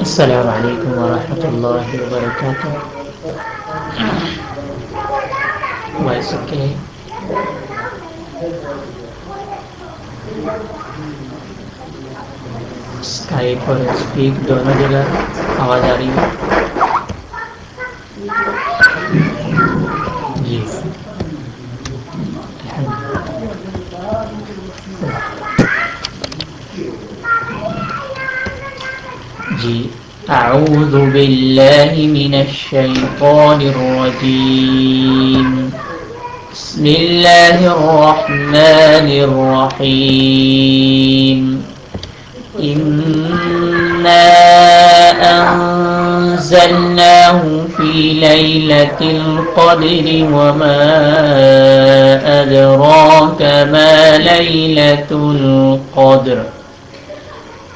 السلام علیکم ورحمۃ اللہ وبرکاتہ ویسے کہ اسکائپ اور اسپیک دونوں جگہ آواز آ رہی ہے جی جی اعوذ باللہ من الشیطان الرجیم بسم اللہ الرحمن الرحیم إنا أنزلناه في ليلة القدر وما أدراك ما ليلة القدر.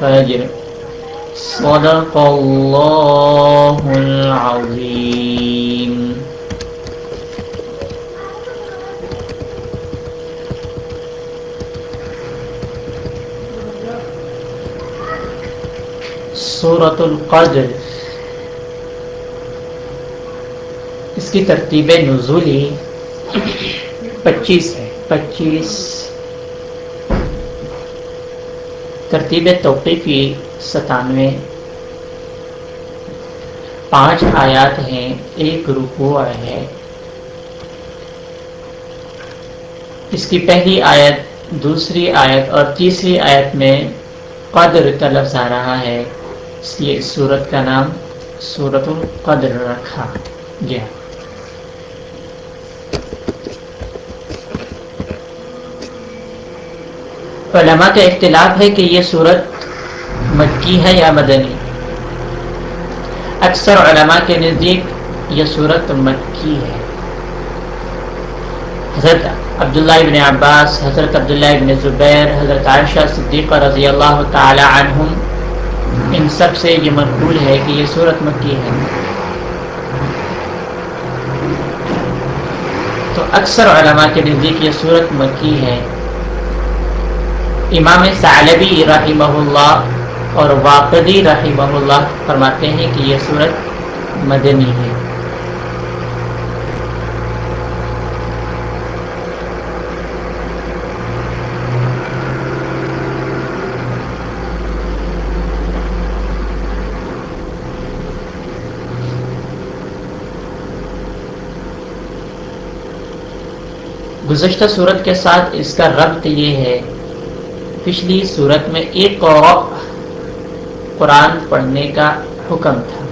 الفجر. صدق الله العظيم. صورت القدر. اس کی ترتیب نزولی پچیس ہے. پچیس ترتیب توقیفی ستانوے۔ پانچ آیات ہیں، ایک رکوع ہے اس کی پہلی آیت، دوسری آیت اور تیسری آیت میں قدر کا لفظ آ رہا ہے۔ اس لیے اس صورت کا نام صورت القدر رکھا گیا۔ علماء کا اختلاف ہے کہ یہ صورت مکی ہے یا مدنی؟ اکثر علماء کے نزدیک یہ صورت مکی ہے۔ حضرت عبداللہ ابن عباس، حضرت عبداللہ ابن زبیر، حضرت عائشہ صدیقہ رضی اللہ تعالی عنہم، ان سب سے یہ منقول ہے کہ یہ صورت مکی ہے۔ تو اکثر علماء کے نزدیک یہ صورت مکی ہے۔ امام ثعلبی رحمہ اللہ اور واقعی رحمہ اللہ فرماتے ہیں کہ یہ صورت مدنی ہے۔ گزشتہ صورت کے ساتھ اس کا ربط یہ ہے پچھلی صورت میں ایک اور قرآن پڑھنے کا حکم تھا۔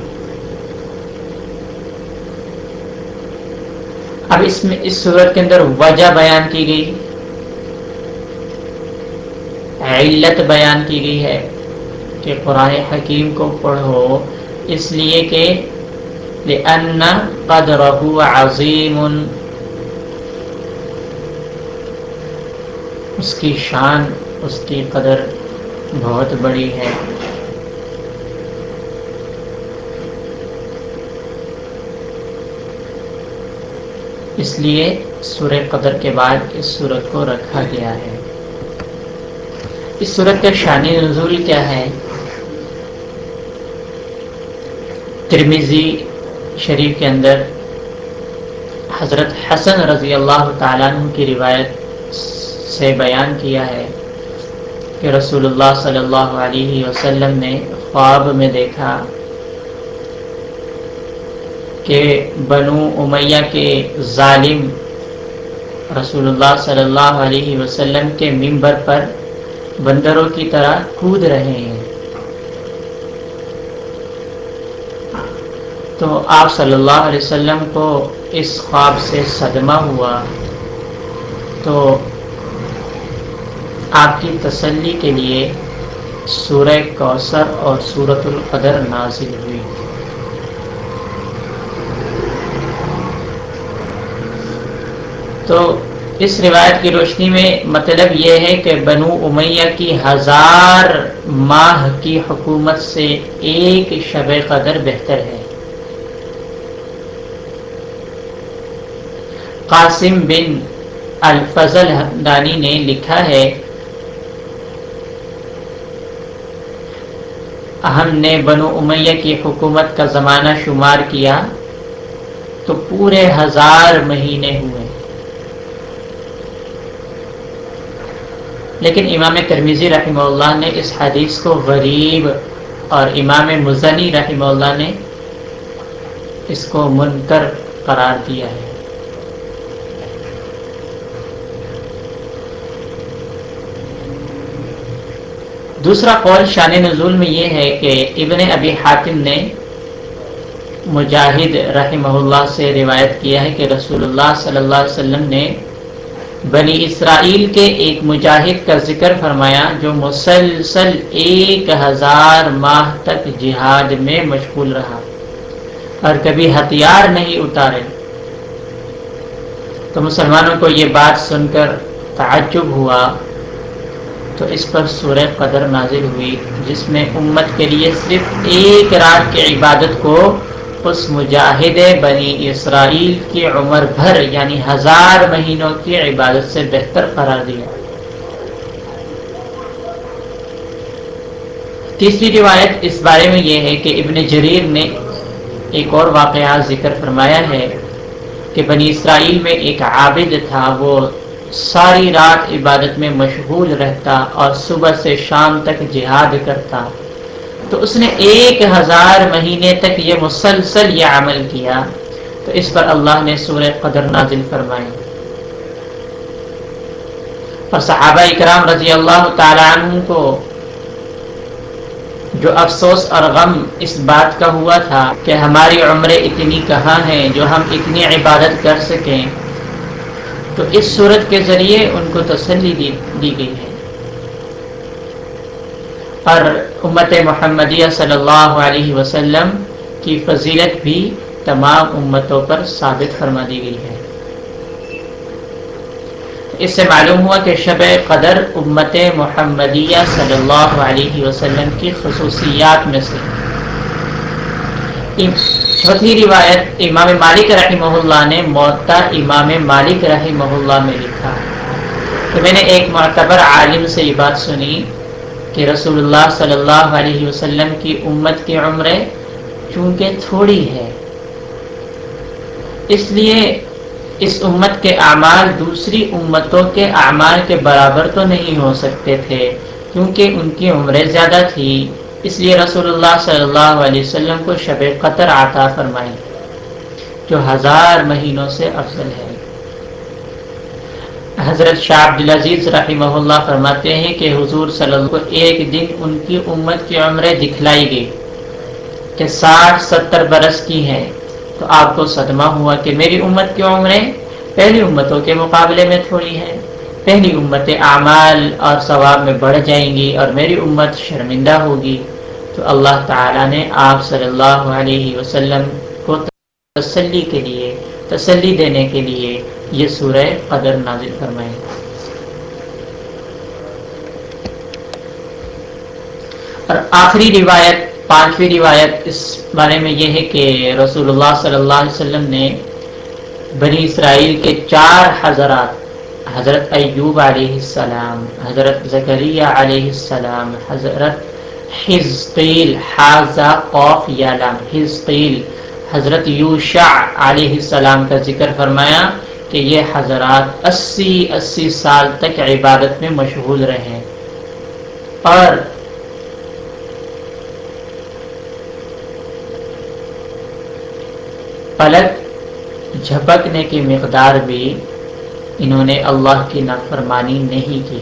اب اس میں اس صورت کے اندر وجہ بیان کی گئی۔ علت بیان کی گئی ہے کہ قرآن حکیم کو پڑھو اس لیے کہ قَدْرَهُ عَظِيمٌ۔ اس کی شان اس کی قدر بہت بڑی ہے۔ اس لیے سورہ قدر کے بعد اس صورت کو رکھا گیا ہے۔ اس صورت کا شانی نزول کیا ہے؟ ترمیزی شریف کے اندر حضرت حسن رضی اللہ تعالیٰ عنہ کی روایت سے بیان کیا ہے۔ کہ رسول اللہ صلی اللہ علیہ وسلم نے خواب میں دیکھا کہ بنو امیہ کے ظالم رسول اللہ صلی اللہ علیہ وسلم کے ممبر پر بندروں کی طرح کود رہے ہیں۔ تو آپ صلی اللہ علیہ وسلم کو اس خواب سے صدمہ ہوا۔ تو آپ کی تسلی کے لیے سورہ کوثر اور سورت القدر نازل ہوئی۔ تو اس روایت کی روشنی میں مطلب یہ ہے کہ بنو امیہ کی ہزار ماہ کی حکومت سے ایک شب قدر بہتر ہے۔ قاسم بن الفضل حمدانی نے لکھا ہے ہم نے بنو امیہ کی حکومت کا زمانہ شمار کیا تو پورے ہزار مہینے ہوئے۔ لیکن امام ترمیزی رحمہ اللہ نے اس حدیث کو غریب اور امام مزنی رحمہ اللہ نے اس کو منکر قرار دیا ہے۔ دوسرا قول شان نزول میں یہ ہے کہ ابن ابی حاتم نے مجاہد رحمہ اللہ سے روایت کیا ہے کہ رسول اللہ صلی اللہ علیہ وسلم نے بنی اسرائیل کے ایک مجاہد کا ذکر فرمایا جو مسلسل ایک ہزار ماہ تک جہاد میں مشغول رہا اور کبھی ہتھیار نہیں اتارے۔ تو مسلمانوں کو یہ بات سن کر تعجب ہوا۔ تو اس پر سورہ قدر نازل ہوئی، جس میں امت کے لیے صرف ایک رات کی عبادت کو اس مجاہد بنی اسرائیل کی عمر بھر یعنی ہزار مہینوں کی عبادت سے بہتر قرار دیا۔ تیسری روایت اس بارے میں یہ ہے کہ ابن جریر نے ایک اور واقعات ذکر فرمایا ہے کہ بنی اسرائیل میں ایک عابد تھا، وہ ساری رات عبادت میں مشغول رہتا اور صبح سے شام تک جہاد کرتا۔ تو اس نے ایک ہزار مہینے تک یہ مسلسل یہ عمل کیا۔ تو اس پر اللہ نے سورہ قدر نازل فرمائی۔ اور صحابہ اکرام رضی اللہ تعالیٰ عنہ کو جو افسوس اور غم اس بات کا ہوا تھا کہ ہماری عمریں اتنی کہاں ہیں جو ہم اتنی عبادت کر سکیں۔ تو اس صورت کے ذریعے ان کو تسلی دی گئی ہے۔ اور امت محمدیہ صلی اللہ علیہ وسلم کی فضیلت بھی تمام امتوں پر ثابت فرما دی گئی ہے۔ اس سے معلوم ہوا کہ شب قدر امت محمدیہ صلی اللہ علیہ وسلم کی خصوصیات میں سے چوتھی روایت امام مالک رحمہ اللہ نے معطا امام مالک رحمہ اللہ میں لکھا کہ میں نے ایک معتبر عالم سے یہ بات سنی کہ رسول اللہ صلی اللہ علیہ وسلم کی امت کی عمریں چونکہ تھوڑی ہے اس لیے اس امت کے اعمال دوسری امتوں کے اعمال کے برابر تو نہیں ہو سکتے تھے کیونکہ ان کی عمریں زیادہ تھی اس لیے رسول اللہ صلی اللہ علیہ وسلم کو شب قطر عطا فرمائی جو ہزار مہینوں سے افضل ہے۔ حضرت شاہ عبد العزیز رحمہ اللہ فرماتے ہیں کہ حضور صلی اللہ کو ایک دن ان کی امت کی عمریں دکھلائی گئی کہ ساٹھ ستر برس کی ہیں۔ تو آپ کو صدمہ ہوا کہ میری امت کی عمریں پہلی امتوں کے مقابلے میں تھوڑی ہیں۔ پہلی امت اعمال اور ثواب میں بڑھ جائیں گی اور میری امت شرمندہ ہوگی۔ تو اللہ تعالیٰ نے آپ صلی اللہ علیہ وسلم کو تسلی کے لیے، تسلی دینے کے لیے یہ سورہ قدر نازل فرمائے۔ اور آخری روایت، پانچویں روایت اس بارے میں یہ ہے کہ رسول اللہ صلی اللہ علیہ وسلم نے بنی اسرائیل کے چار حضرات، حضرت ایوب علیہ السلام، حضرت زکریہ علیہ السلام، حضرت حزقیل حاضہ قوف یالام حزقیل حضرت یوشع علیہ السلام کا ذکر فرمایا کہ یہ حضرات اسی اسی سال تک عبادت میں مشغول رہے۔ اور پلک جھپکنے کی مقدار بھی انہوں نے اللہ کی نافرمانی نہیں کی۔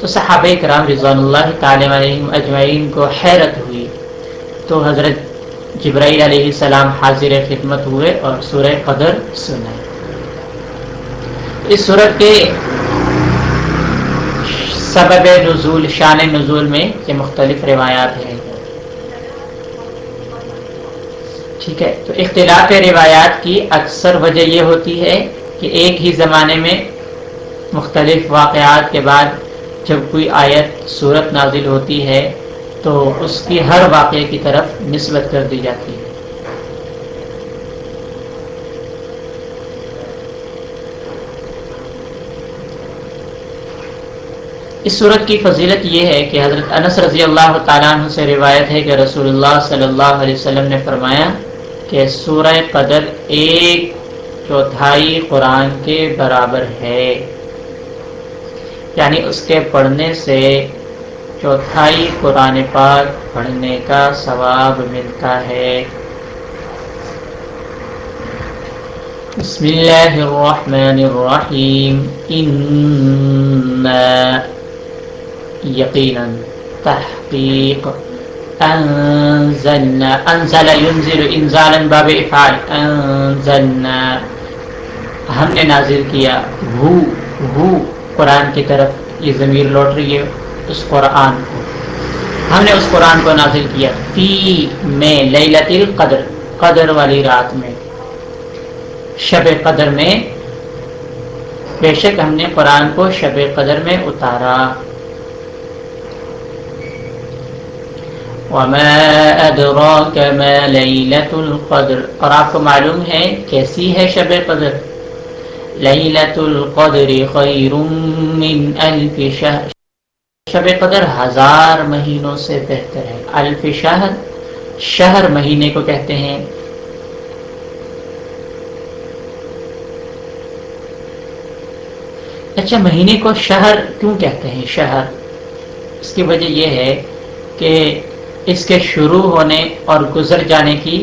تو صحابہ کرام رضوان اللہ تعالی علیہم اجمعین کو حیرت ہوئی تو حضرت جبرائیل علیہ السلام حاضر خدمت ہوئے اور سورہ قدر سنائے۔ اس صورت کے سبب نزول، شان نزول میں یہ مختلف روایات ہیں۔ ٹھیک ہے، تو اختلاف روایات کی اکثر وجہ یہ ہوتی ہے کہ ایک ہی زمانے میں مختلف واقعات کے بعد جب کوئی آیت صورت نازل ہوتی ہے تو اس کی ہر واقعے کی طرف نسبت کر دی جاتی ہے۔ اس صورت کی فضیلت یہ ہے کہ حضرت انس رضی اللہ تعالیٰ عنہ سے روایت ہے کہ رسول اللہ صلی اللہ علیہ وسلم نے فرمایا کہ سورہ قدر ایک چوتھائی قرآن کے برابر ہے۔ یعنی اس کے پڑھنے سے چوتھائی قرآن پاک پڑھنے کا ثواب ملتا ہے۔ بسم اللہ الرحمن الرحیم۔ یقینا تحقیق۔ انزلنا انزل ينزل انزالا باب افعال۔ انزلنا ہم نے نازل کیا۔ ہو ہو۔ قرآن کی طرف یہ ضمیر لوٹ رہی ہے، اس قرآن کو۔ ہم نے اس قرآن کو نازل کیا۔ فی میں لیلت القدر، قدر والی رات میں۔ شب قدر میں بے شک ہم نے قرآن کو شب قدر میں اتارا۔ وما ادراك ما ليلة القدر۔ اور آپ کو معلوم ہے، کیسی ہے شب قدر؟ لیلت القدر خیر من الف شہر شب قدر ہزار مہینوں سے بہتر ہے. الف شہر شہر مہینے کو کہتے ہیں. اچھا مہینے کو شہر کیوں کہتے ہیں؟ شہر اس کی وجہ یہ ہے کہ اس کے شروع ہونے اور گزر جانے کی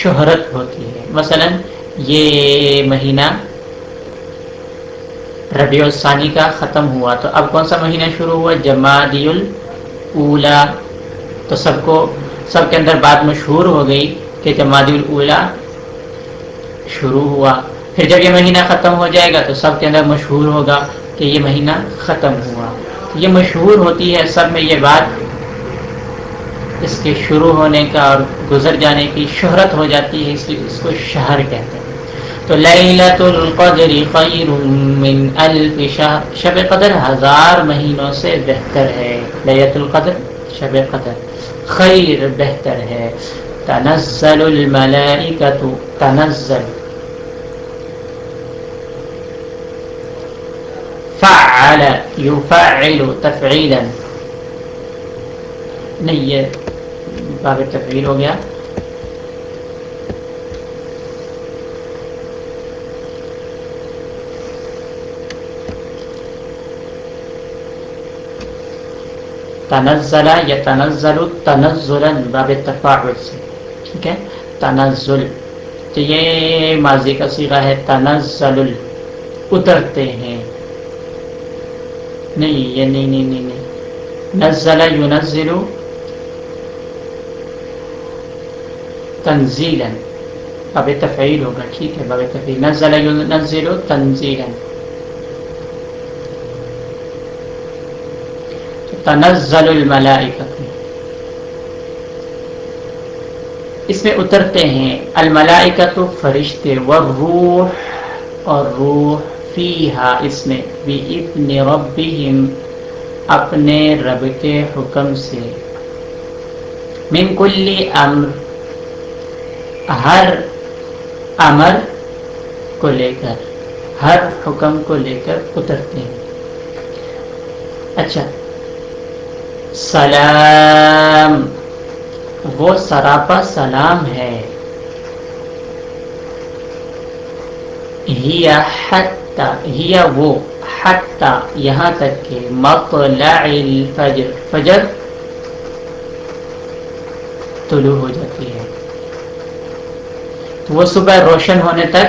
شہرت ہوتی ہے. مثلا، یہ مہینہ ربیع الثانی کا ختم ہوا۔ تو اب کون سا مہینہ شروع ہوا؟ جمادی الاولا تو سب کو سب کے اندر بات مشہور ہو گئی کہ جمادی الاولا شروع ہوا۔ پھر جب یہ مہینہ ختم ہو جائے گا تو سب کے اندر مشہور ہوگا کہ یہ مہینہ ختم ہوا۔ یہ مشہور ہوتی ہے سب میں یہ بات اس کے شروع ہونے کا اور گزر جانے کی شہرت ہو جاتی ہے، اس لیے اس کو شہر کہتے ہیں۔ تو لیلت القدر خیر من الف شہر شب قدر ہزار مہینوں سے بہتر ہے۔ لیلت القدر، شب قدر، خیر بہتر ہے۔ تنزل الملائکت تنزل۔ فعل يفعل تفعیلا۔ نہیں، یہ باب تفعیل ہو گیا۔ تنزلہ یا تنزل تنزلا باب تفاعل سے ٹھیک ہے؟ تنزل. تو یہ ماضی کا سیغہ ہے، تنزل اترتے ہیں. نہیں، یہ نہیں نہیں نہیں نہیں. نزل ينزل تنزیلا. باب تفعیل ہوگا، ٹھیک ہے؟ باب تفعیل. نزل ينزل تنزیلا. تنزل الملائکت اس میں اترتے ہیں الملائکت فرشتے والروح اور روح فیہا اس میں بھی ابن ربہم، اپنے رب کے حکم سے۔ من کلی امر، ہر امر کو لے کر، ہر حکم کو لے کر اترتے ہیں۔ اچھا سلام۔ وہ سراپا سلام ہے۔ وہ حتی یہاں تک کہ مطلع الفجر، فجر طلوع ہو جاتی ہے۔ تو وہ صبح روشن ہونے تک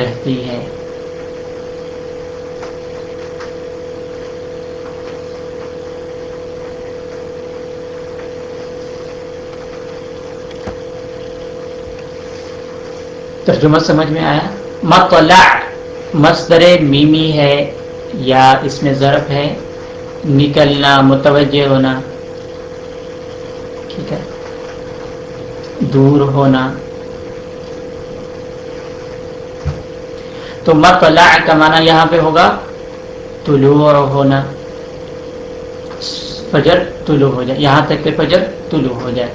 رہتی ہے۔ ترجمہ سمجھ میں آیا؟ مطلع، مصدر میمی ہے یا اس میں ضرف ہے؟ نکلنا، متوجہ ہونا۔ ٹھیک ہے۔ دور ہونا۔ تو مطلع کا معنی یہاں پہ ہوگا، طلوع ہونا۔ فجر طلوع ہو جائے، یہاں تک کہ فجر طلوع ہو جائے۔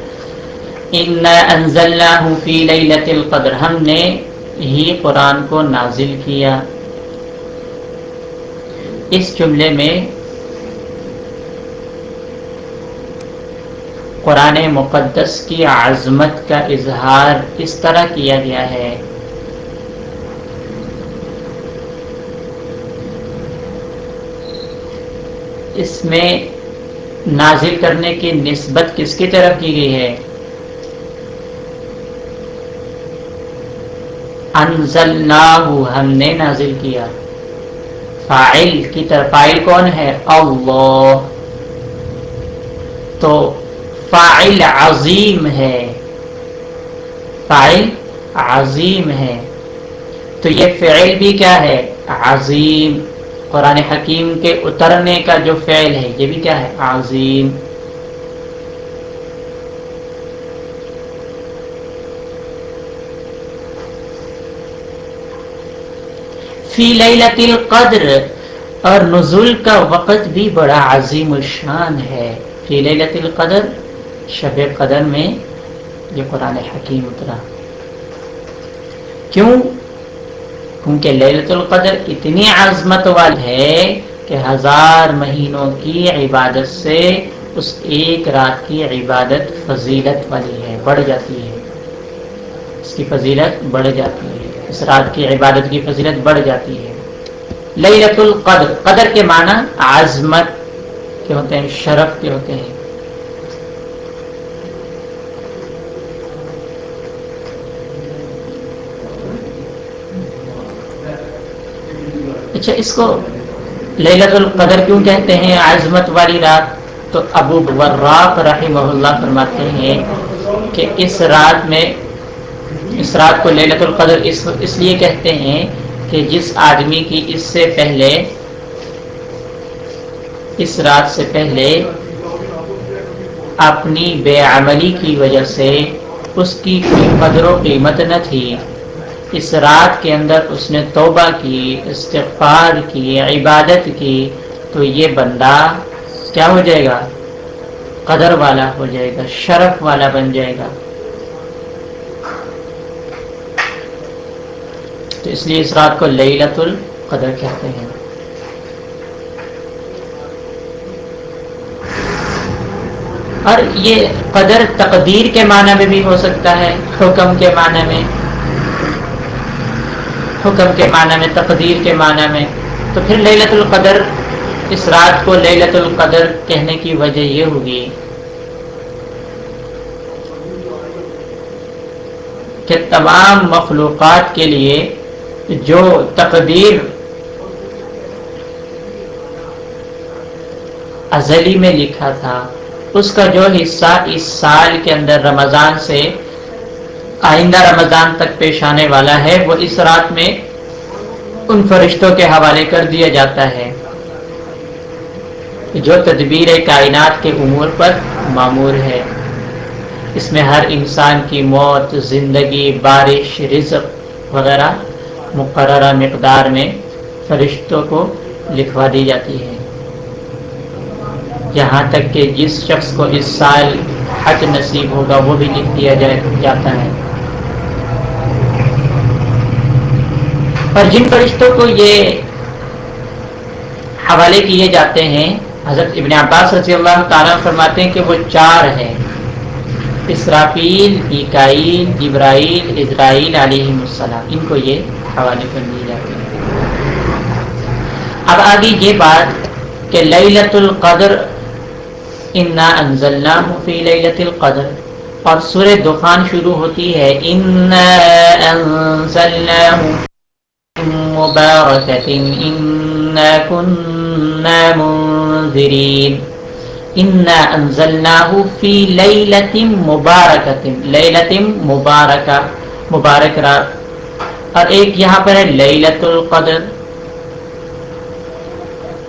فی لیلت القدر۔ ہم نے ہی قرآن کو نازل کیا۔ اس جملے میں قرآن مقدس کی عظمت کا اظہار اس طرح کیا گیا ہے۔ اس میں نازل کرنے کی نسبت کس کی طرف کی گئی ہے؟ ہم نے نازل کیا۔ فائل کی طرف فائل کون ہے؟ اللہ۔ تو فائل عظیم ہے۔ فائل عظیم ہے۔ تو یہ فعل بھی کیا ہے؟ عظیم۔ قرآن حکیم کے اترنے کا جو فعل ہے، یہ بھی کیا ہے؟ عظیم۔ فی لیلت القدر۔ اور نزول کا وقت بھی بڑا عظیم الشان ہے۔ فی لیلت القدر، شب قدر میں یہ قرآن حکیم اترا۔ کیوں؟ کیونکہ للت القدر اتنی عظمت وال ہے کہ ہزار مہینوں کی عبادت سے اس ایک رات کی عبادت فضیلت والی ہے، بڑھ جاتی ہے۔ اس کی فضیلت بڑھ جاتی ہے۔ اس رات کی، عبادت کی فضیلت بڑھ جاتی ہے۔ للت القدر، قدر کے معنی عظمت کے ہوتے ہیں، شرف کے ہوتے ہیں۔ اچھا اس کو للت القدر کیوں کہتے ہیں؟ عظمت والی رات۔ تو ابو وراق رحمہ اللہ فرماتے ہیں کہ اس رات میں اس رات کو للت القدر اس, اس لیے کہتے ہیں کہ جس آدمی کی اس سے پہلے اس رات سے پہلے اپنی بے عملی کی وجہ سے اس کی کوئی قدر و قیمت نہ تھی اس رات کے اندر اس نے توبہ کی استغفار کی عبادت کی تو یہ بندہ کیا ہو جائے گا؟ قدر والا ہو جائے گا شرف والا بن جائے گا۔ تو اس لیے اس رات کو لت القدر کہتے ہیں۔ اور یہ قدر تقدیر کے معنی میں بھی ہو سکتا ہے، حکم کے معنی میں۔ حکم کے معنی میں، تقدیر کے معنی میں۔ تو پھر للت القدر، اس رات کو للت القدر کہنے کی وجہ یہ ہوگی کہ تمام مخلوقات کے لیے جو تقدیر ازلی میں لکھا تھا، اس کا جو حصہ اس سال کے اندر رمضان سے آئندہ رمضان تک پیش آنے والا ہے، وہ اس رات میں ان فرشتوں کے حوالے کر دیا جاتا ہے۔ جو تدبیر کائنات کے امور پر معمور ہے۔ اس میں ہر انسان کی موت، زندگی، بارش، رزق وغیرہ مقررہ مقدار میں فرشتوں کو لکھوا دی جاتی ہے۔ یہاں تک کہ جس شخص کو اس سال حج نصیب ہوگا، وہ بھی لکھ دیا جاتا ہے۔ اور جن فرشتوں کو یہ حوالے کیے جاتے ہیں، حضرت ابن عباس رضی اللہ تعالیٰ فرماتے ہیں کہ وہ چار ہیں۔ اسرافیل اکائیل ابراہیل اسرائیل علیہ السلام۔ ان کو یہ حوالے کر دیے جاتے ہیں۔ اب آگے یہ بات کہ لیلت القدر انا انزلناہ فی لیلت القدر اور سورہ دخان شروع ہوتی ہے، انا انزلناہ مباركة إنا كنا منذرين إنا أنزلناه في ليلة مباركة ليلة مباركة مبارک رات۔ اور ایک یہاں پر ہے لیلت القدر۔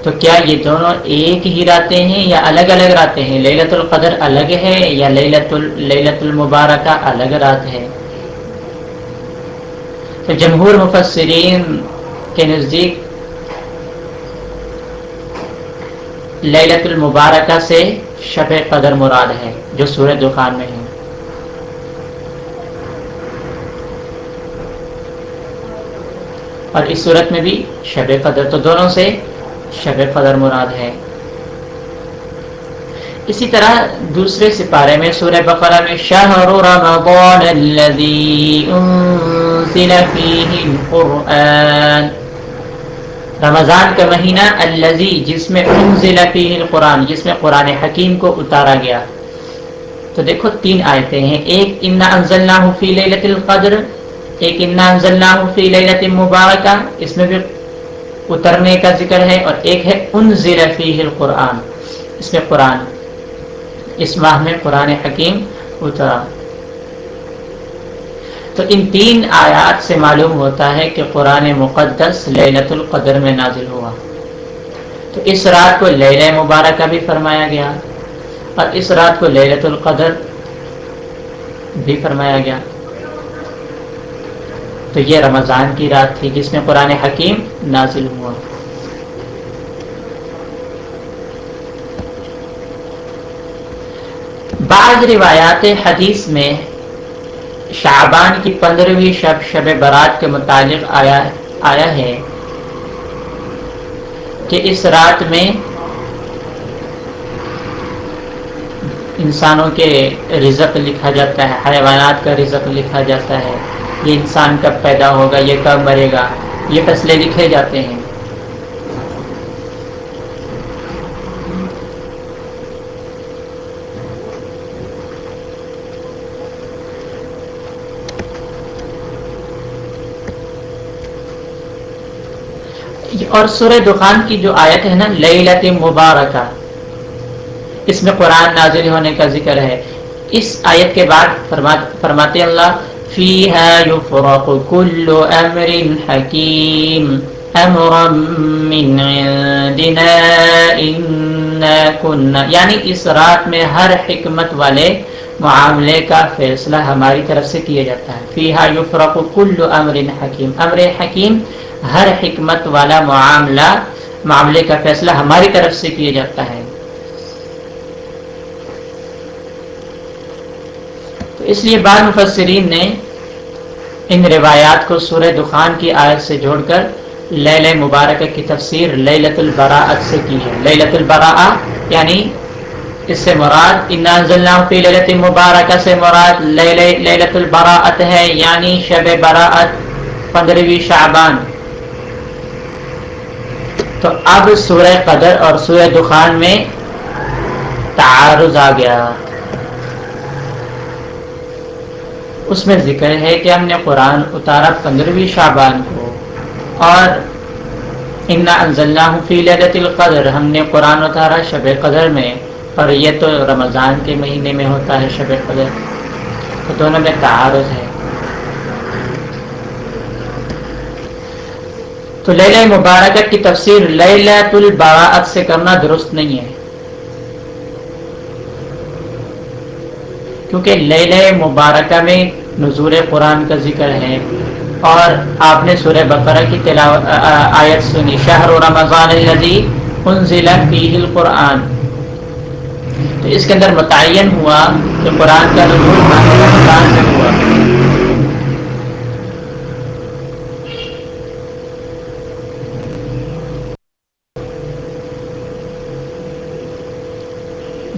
تو کیا یہ دونوں ایک ہی راتیں ہیں یا الگ الگ راتیں ہیں؟ للت القدر الگ ہے یا للت للت المبارکہ الگ رات ہے؟ تو جمہور مفسرین کے نزدیک للت المبارکہ سے شب قدر مراد ہے، جو سورہ دخان میں ہے۔ اور اس صورت میں بھی شب قدر، تو دونوں سے شب قدر مراد ہے۔ اسی طرح دوسرے سپارے میں سورہ بقرہ میں شہر رمضان الذي انزل فيه القرآن۔ رمضان کا مہینہ الذي جس میں انزل فيه القرآن، جس میں قرآن حکیم کو اتارا گیا۔ تو دیکھو تین آیتیں ہیں۔ ایک، انا انزلناہ فی لیلت القدر۔ ایک انا فی لیلت مبارکہ، اس میں بھی اترنے کا ذکر ہے اور ایک ہے انزل فیہ القرآن، اس میں قرآن، اس ماہ میں قرآن حکیم اترا۔ تو ان تین آیات سے معلوم ہوتا ہے کہ قرآن مقدس لیلت القدر میں نازل ہوا۔ تو اس رات کو لیل مبارکہ بھی فرمایا گیا اور اس رات کو لیلت القدر بھی فرمایا گیا۔ تو یہ رمضان کی رات تھی جس میں قرآن حکیم نازل ہوا۔ بعض روایات حدیث میں شعبان کی پندرہویں شب شب برات کے متعلق آیا آیا ہے کہ اس رات میں انسانوں کے رزق لکھا جاتا ہے، حیوانات کا رزق لکھا جاتا ہے۔ یہ انسان کب پیدا ہوگا، یہ کب مرے گا؟ یہ فیصلے لکھے جاتے ہیں۔ اور سورہ دخان کی جو آیت ہے نا لیلت مبارکہ، اس میں قرآن نازل ہونے کا ذکر ہے۔ اس آیت کے بعد فرماتے اللہ فيها يفرق كل أمر حكيم. أمرا من عندنا إنا كنا. یعنی اس رات میں ہر حکمت والے معاملے کا فیصلہ ہماری طرف سے کیا جاتا ہے. فیہا یفرق کل امر حکیم امر حکیم ہر حکمت والا معاملہ، معاملے کا فیصلہ ہماری طرف سے کیا جاتا ہے تو اس لیے بعض مفسرین نے ان روایات کو سورہ دخان کی آیت سے جوڑ کر لیل مبارکہ کی تفسیر لیلت البراعت سے کی ہے۔ لیلت البراء یعنی اس سے مراد فی لیلت مبارکہ سے مراد لیلت البراعت ہے یعنی شب براعت پندرہویں شعبان۔ تو اب سورہ قدر اور سورہ دخان میں تعارض آ گیا۔ اس میں ذکر ہے کہ ہم نے قرآن اتارا پندرہویں شعبان کو۔ اور انا فی لیلت القدر۔ ہم نے قرآن اتارا شب قدر میں، اور یہ تو رمضان کے مہینے میں ہوتا ہے شب قدر۔ تو دونوں میں تعارض ہے۔ تو لیلہ مبارکت کی تفسیر لیلت البراعت سے کرنا درست نہیں ہے۔ کیونکہ لیلہ مبارکہ میں نظور قرآن کا ذکر ہے۔ اور آپ نے سورہ بقرہ کی تلاوت آیت سنی۔ شہر و رمضان الذی انزل فیہ القرآن۔ تو اس کے اندر متعین ہوا کہ قرآن کا نزول رمضان میں ہوا۔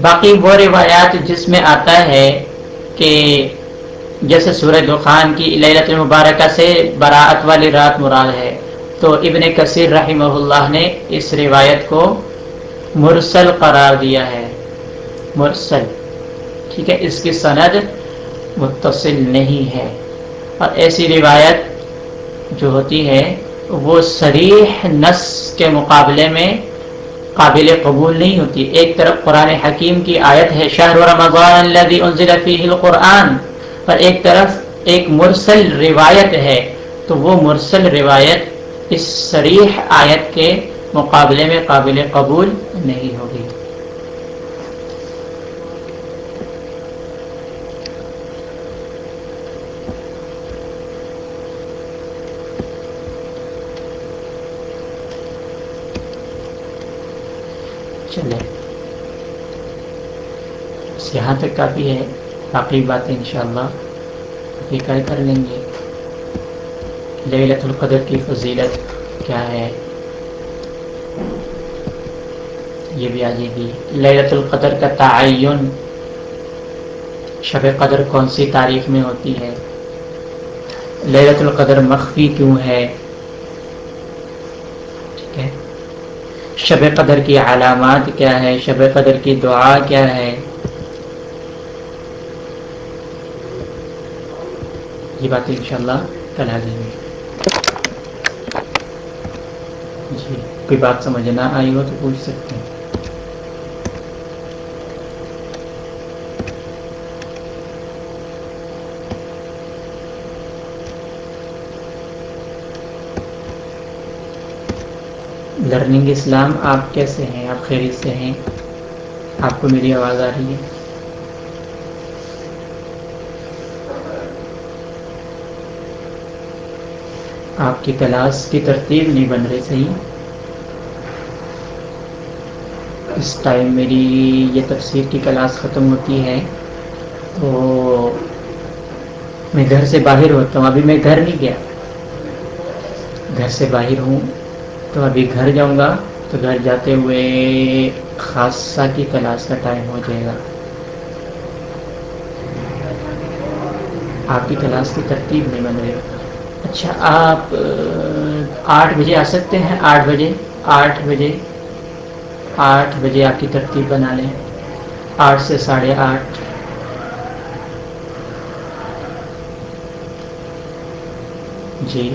باقی وہ روایات جس میں آتا ہے کہ جیسے سورہ دخان کی لیلت المبارکہ سے براعت والی رات مراد ہے۔ تو ابن کثیر رحمہ اللہ نے اس روایت کو مرسل قرار دیا ہے۔ مرسل، ٹھیک ہے، اس کی سند متصل نہیں ہے۔ اور ایسی روایت جو ہوتی ہے، وہ سریح نس کے مقابلے میں قابل قبول نہیں ہوتی۔ ایک طرف قرآن حکیم کی آیت ہے شہر رمضان الذي انزل فيه القرآن۔ اور ایک طرف ایک مرسل روایت ہے، تو وہ مرسل روایت اس سریح آیت کے مقابلے میں قابل قبول نہیں ہوگی۔ چلے یہاں تک کافی ہے۔ باقی باتیں انشاءاللہ شاء اللہ کر لیں گے۔ لیلت القدر کی فضیلت کیا ہے؟ یہ بھی آ جائے گی۔ لیلت القدر کا تعین، شب قدر کون سی تاریخ میں ہوتی ہے؟ لیلت القدر مخفی کیوں ہے؟ ٹھیک ہے۔ شب قدر کی علامات کیا ہے؟ شب قدر کی دعا کیا ہے؟ یہ باتیں انشاءاللہ کل آ جائیں گی جی کوئی بات سمجھ نہ آئی ہو تو پوچھ سکتے ہیں۔ لرننگ اسلام آپ کیسے ہیں؟ آپ خیریت سے ہیں؟ آپ کو میری آواز آ رہی ہے؟ آپ کی کلاس کی ترتیب نہیں بن رہی صحیح؟ اس ٹائم میری یہ تفسیر کی کلاس ختم ہوتی ہے تو میں گھر سے باہر ہوتا ہوں۔ ابھی میں گھر نہیں گیا۔ گھر سے باہر ہوں تو ابھی گھر جاؤں گا تو گھر جاتے ہوئے خاصہ کی کلاس کا ٹائم ہو جائے گا۔ آپ کی کلاس کی ترتیب نہیں بن رہی۔ اچھا آپ آٹھ بجے آ سکتے ہیں۔ آٹھ بجے آٹھ بجے آٹھ بجے آپ کی ترتیب بنا لیں۔ آٹھ سے ساڑھے آٹھ۔ جی۔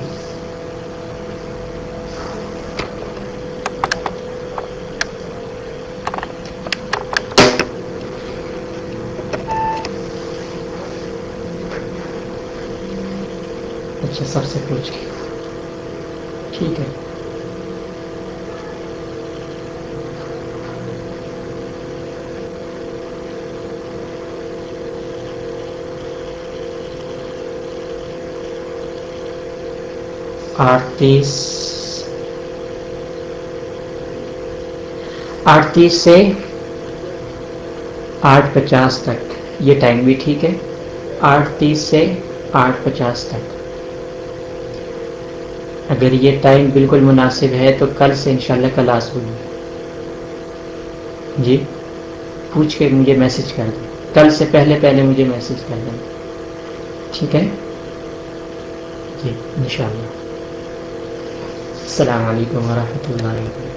اچھا سب سے پوچھ کے ٹھیک ہے۔ آٹھ تیس آٹھ تیس سے آٹھ پچاس تک۔ یہ ٹائم بھی ٹھیک ہے۔ آٹھ تیس سے آٹھ پچاس تک۔ اگر یہ ٹائم بالکل مناسب ہے تو کل سے انشاءاللہ کلاس ہوگی جی پوچھ کے مجھے میسج کر دیں۔ کل سے پہلے پہلے مجھے میسج کر دیں۔ ٹھیک ہے؟ جی انشاءاللہ۔ السلام علیکم ورحمۃ اللہ وبرکاتہ۔